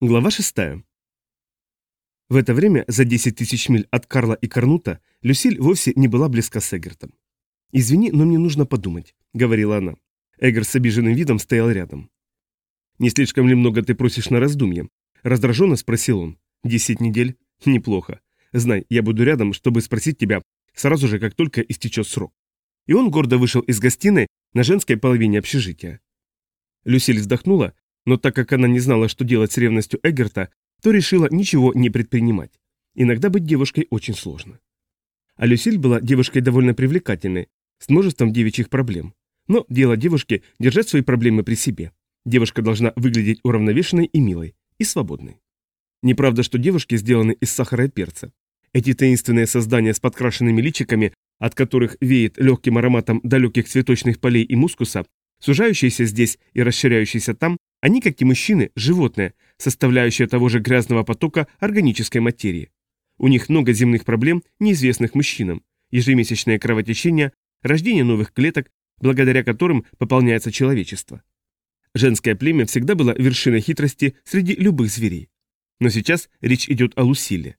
Глава 6. В это время, за 10 тысяч миль от Карла и Карнута, Люсиль вовсе не была близка с Эгертом. «Извини, но мне нужно подумать», — говорила она. Эгер с обиженным видом стоял рядом. «Не слишком ли много ты просишь на раздумье?» — раздраженно спросил он. «Десять недель? Неплохо. Знай, я буду рядом, чтобы спросить тебя сразу же, как только истечет срок». И он гордо вышел из гостиной на женской половине общежития. Люсиль вздохнула но так как она не знала, что делать с ревностью Эггерта, то решила ничего не предпринимать. Иногда быть девушкой очень сложно. А Люсиль была девушкой довольно привлекательной, с множеством девичьих проблем. Но дело девушки – держать свои проблемы при себе. Девушка должна выглядеть уравновешенной и милой, и свободной. Неправда, что девушки сделаны из сахара и перца. Эти таинственные создания с подкрашенными личиками, от которых веет легким ароматом далеких цветочных полей и мускуса, сужающиеся здесь и расширяющиеся там, они, как и мужчины, животные, составляющие того же грязного потока органической материи. У них много земных проблем, неизвестных мужчинам, ежемесячное кровотечение, рождение новых клеток, благодаря которым пополняется человечество. Женское племя всегда было вершиной хитрости среди любых зверей. Но сейчас речь идет о Лусиле.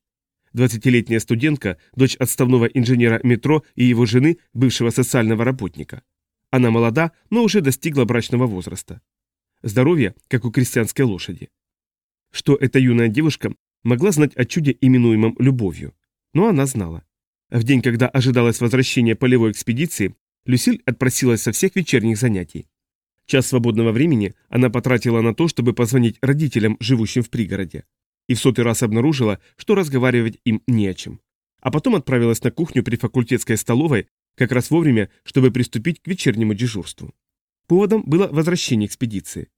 20-летняя студентка, дочь отставного инженера метро и его жены, бывшего социального работника. Она молода, но уже достигла брачного возраста. Здоровье, как у крестьянской лошади. Что эта юная девушка могла знать о чуде, именуемом любовью? Но она знала. В день, когда ожидалось возвращение полевой экспедиции, Люсиль отпросилась со всех вечерних занятий. Час свободного времени она потратила на то, чтобы позвонить родителям, живущим в пригороде. И в сотый раз обнаружила, что разговаривать им не о чем. А потом отправилась на кухню при факультетской столовой, как раз вовремя, чтобы приступить к вечернему дежурству. Поводом было возвращение экспедиции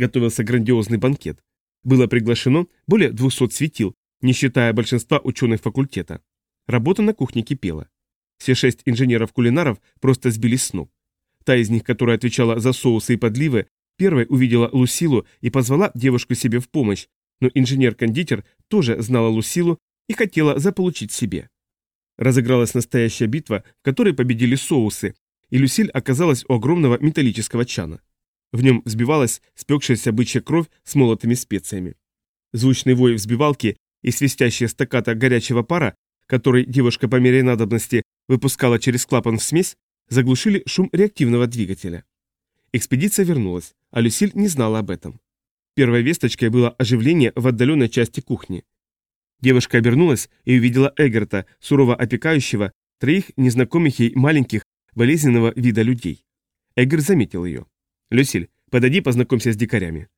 готовился грандиозный банкет. Было приглашено более 200 светил, не считая большинства ученых факультета. Работа на кухне кипела. Все шесть инженеров-кулинаров просто сбились с ног. Та из них, которая отвечала за соусы и подливы, первой увидела Лусилу и позвала девушку себе в помощь, но инженер-кондитер тоже знала Лусилу и хотела заполучить себе. Разыгралась настоящая битва, в которой победили соусы, и Люсиль оказалась у огромного металлического чана. В нем взбивалась спекшаяся бычья кровь с молотыми специями. Звучный вой взбивалки и свистящая стаката горячего пара, который девушка по мере надобности выпускала через клапан в смесь, заглушили шум реактивного двигателя. Экспедиция вернулась, а Люсиль не знала об этом. Первой весточкой было оживление в отдаленной части кухни. Девушка обернулась и увидела Эгерта, сурово опекающего троих незнакомых ей маленьких, болезненного вида людей. Эггер заметил ее. «Люсиль, подойди познакомься с дикарями».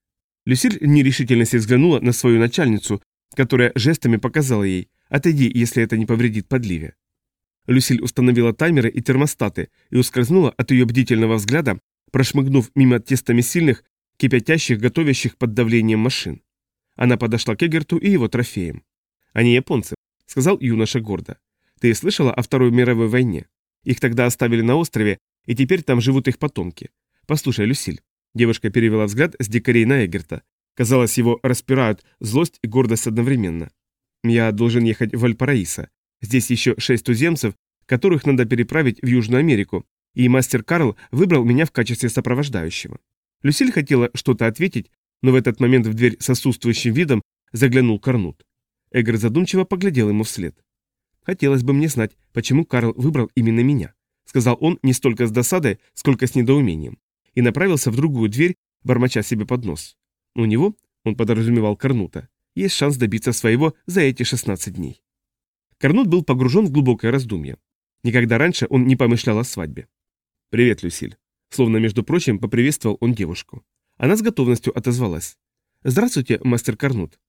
Люсиль нерешительно взглянула на свою начальницу, которая жестами показала ей «отойди, если это не повредит подливе». Люсиль установила таймеры и термостаты и ускользнула от ее бдительного взгляда, прошмыгнув мимо тестами сильных, кипятящих, готовящих под давлением машин. Она подошла к Эгерту и его трофеям. «Они японцы», — сказал юноша гордо. «Ты слышала о Второй мировой войне? Их тогда оставили на острове, и теперь там живут их потомки. «Послушай, Люсиль». Девушка перевела взгляд с дикарей на Эгерта. Казалось, его распирают злость и гордость одновременно. «Я должен ехать в Альпараисо. Здесь еще шесть туземцев, которых надо переправить в Южную Америку, и мастер Карл выбрал меня в качестве сопровождающего». Люсиль хотела что-то ответить, но в этот момент в дверь с отсутствующим видом заглянул Корнут. Эгер задумчиво поглядел ему вслед. «Хотелось бы мне знать, почему Карл выбрал именно меня», сказал он не столько с досадой, сколько с недоумением и направился в другую дверь, бормоча себе под нос. У него, он подразумевал Корнута, есть шанс добиться своего за эти 16 дней. Корнут был погружен в глубокое раздумье. Никогда раньше он не помышлял о свадьбе. «Привет, Люсиль». Словно, между прочим, поприветствовал он девушку. Она с готовностью отозвалась. «Здравствуйте, мастер Корнут.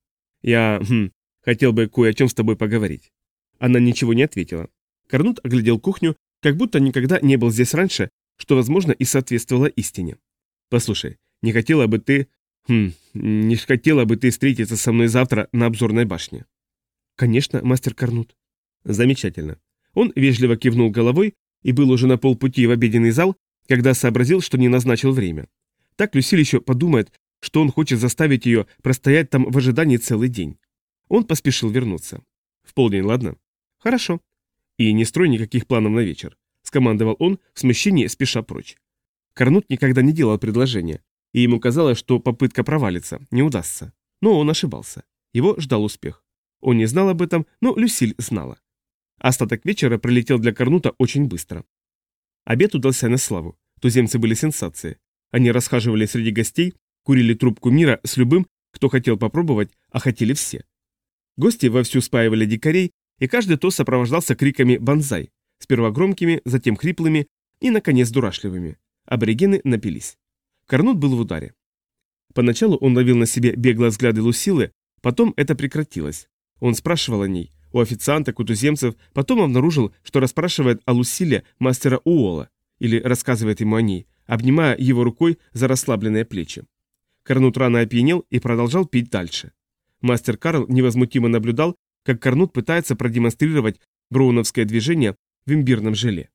Я, хм, хотел бы кое о чем с тобой поговорить». Она ничего не ответила. Корнут оглядел кухню, как будто никогда не был здесь раньше что, возможно, и соответствовало истине. Послушай, не хотела бы ты... Хм, не хотела бы ты встретиться со мной завтра на обзорной башне? Конечно, мастер Корнут. Замечательно. Он вежливо кивнул головой и был уже на полпути в обеденный зал, когда сообразил, что не назначил время. Так Люсиль еще подумает, что он хочет заставить ее простоять там в ожидании целый день. Он поспешил вернуться. В полдень, ладно? Хорошо. И не строй никаких планов на вечер скомандовал он в смущении, спеша прочь. Корнут никогда не делал предложения, и ему казалось, что попытка провалится, не удастся. Но он ошибался. Его ждал успех. Он не знал об этом, но Люсиль знала. Остаток вечера пролетел для Корнута очень быстро. Обед удался на славу. Туземцы были сенсацией. Они расхаживали среди гостей, курили трубку мира с любым, кто хотел попробовать, а хотели все. Гости вовсю спаивали дикарей, и каждый то сопровождался криками «бонзай», сперва громкими, затем хриплыми и, наконец, дурашливыми. Аборигены напились. Корнут был в ударе. Поначалу он ловил на себе беглые взгляды Лусилы, потом это прекратилось. Он спрашивал о ней, у официанток, у туземцев, потом обнаружил, что расспрашивает о Лусиле мастера Уола, или рассказывает ему о ней, обнимая его рукой за расслабленные плечи. Корнут рано опьянел и продолжал пить дальше. Мастер Карл невозмутимо наблюдал, как Корнут пытается продемонстрировать броуновское движение в имбирном желе.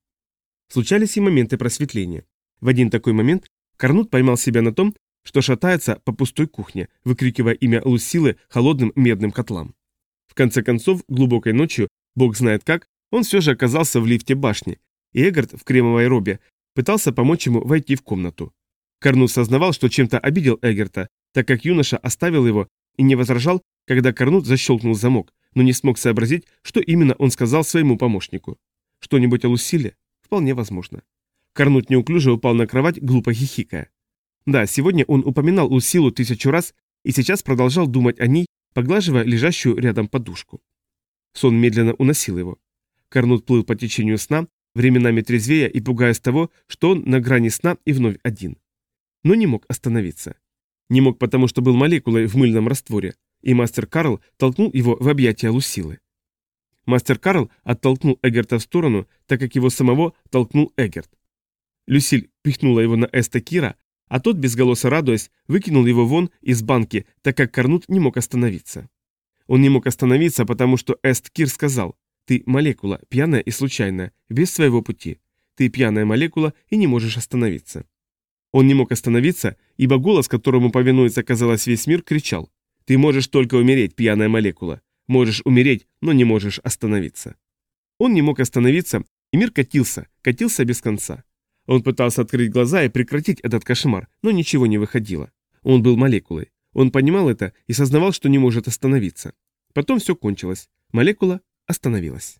Случались и моменты просветления. В один такой момент Корнут поймал себя на том, что шатается по пустой кухне, выкрикивая имя Лусилы холодным медным котлам. В конце концов, глубокой ночью, бог знает как, он все же оказался в лифте башни, и Эгард в кремовой робе пытался помочь ему войти в комнату. Корнут сознавал, что чем-то обидел Эгерта, так как юноша оставил его и не возражал, когда Корнут защелкнул замок, но не смог сообразить, что именно он сказал своему помощнику. Что-нибудь о Лусиле? Вполне возможно. Корнут неуклюже упал на кровать, глупо хихикая. Да, сегодня он упоминал Лусилу тысячу раз и сейчас продолжал думать о ней, поглаживая лежащую рядом подушку. Сон медленно уносил его. Корнут плыл по течению сна, временами трезвея и пугаясь того, что он на грани сна и вновь один. Но не мог остановиться. Не мог потому, что был молекулой в мыльном растворе, и мастер Карл толкнул его в объятия Лусилы. Мастер Карл оттолкнул Эгерта в сторону, так как его самого толкнул Эгерт. Люсиль пихнула его на Эста Кира, а тот, безголосо радуясь, выкинул его вон из банки, так как Корнут не мог остановиться. Он не мог остановиться, потому что Эст Кир сказал, «Ты молекула, пьяная и случайная, без своего пути. Ты пьяная молекула и не можешь остановиться». Он не мог остановиться, ибо голос, которому повинуется, казалось, весь мир, кричал, «Ты можешь только умереть, пьяная молекула. Можешь умереть, но не можешь остановиться». Он не мог остановиться, и мир катился, катился без конца. Он пытался открыть глаза и прекратить этот кошмар, но ничего не выходило. Он был молекулой. Он понимал это и сознавал, что не может остановиться. Потом все кончилось. Молекула остановилась.